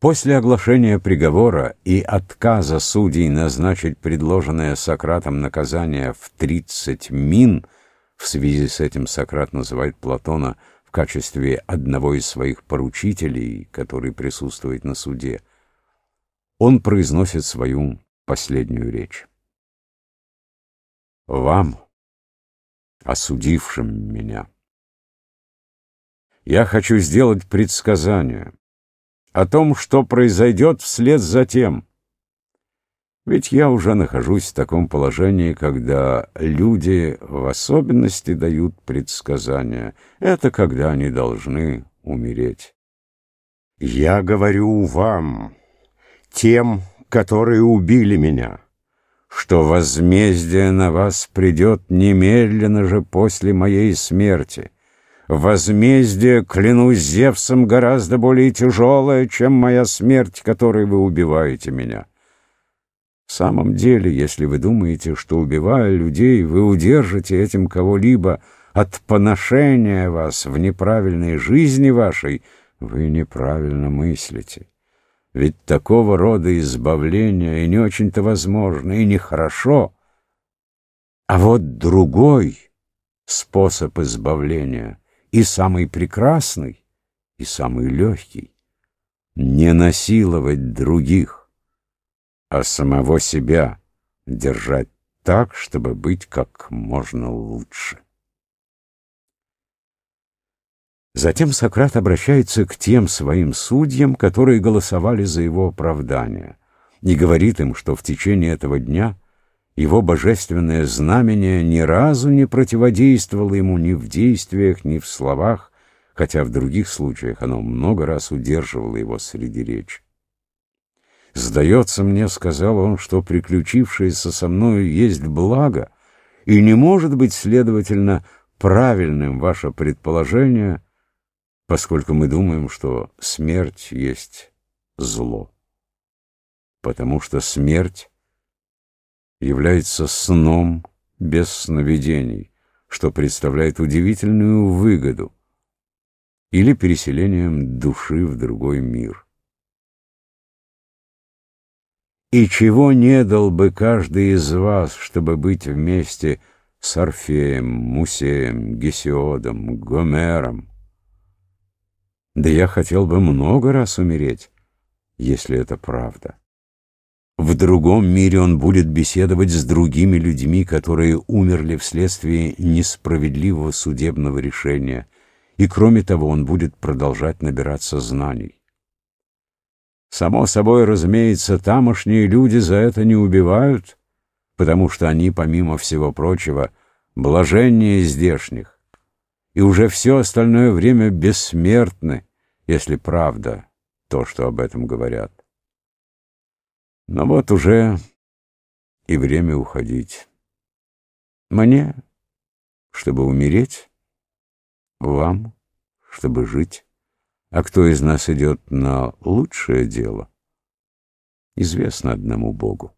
После оглашения приговора и отказа судей назначить предложенное Сократом наказание в 30 мин, в связи с этим Сократ называет Платона в качестве одного из своих поручителей, который присутствует на суде, он произносит свою последнюю речь. «Вам, осудившим меня, я хочу сделать предсказание» о том, что произойдет вслед за тем. Ведь я уже нахожусь в таком положении, когда люди в особенности дают предсказания. Это когда они должны умереть. Я говорю вам, тем, которые убили меня, что возмездие на вас придет немедленно же после моей смерти — Возмездие, клянусь Зевсом, гораздо более тяжелое, чем моя смерть, которой вы убиваете меня. В самом деле, если вы думаете, что, убивая людей, вы удержите этим кого-либо от поношения вас в неправильной жизни вашей, вы неправильно мыслите. Ведь такого рода избавление и не очень-то возможно, и нехорошо. А вот другой способ избавления — и самый прекрасный, и самый легкий. Не насиловать других, а самого себя держать так, чтобы быть как можно лучше. Затем Сократ обращается к тем своим судьям, которые голосовали за его оправдание, и говорит им, что в течение этого дня – его божественное знамение ни разу не противодействовало ему ни в действиях, ни в словах, хотя в других случаях оно много раз удерживало его среди речи. «Сдается мне, — сказал он, — что приключившееся со мною есть благо, и не может быть, следовательно, правильным ваше предположение, поскольку мы думаем, что смерть есть зло. Потому что смерть является сном без сновидений, что представляет удивительную выгоду, или переселением души в другой мир. И чего не дал бы каждый из вас, чтобы быть вместе с Орфеем, Мусеем, Гесиодом, Гомером? Да я хотел бы много раз умереть, если это правда. В другом мире он будет беседовать с другими людьми, которые умерли вследствие несправедливого судебного решения, и кроме того он будет продолжать набираться знаний. Само собой, разумеется, тамошние люди за это не убивают, потому что они, помимо всего прочего, блаженнее здешних, и уже все остальное время бессмертны, если правда то, что об этом говорят. Но вот уже и время уходить. Мне, чтобы умереть, вам, чтобы жить. А кто из нас идет на лучшее дело, известно одному Богу.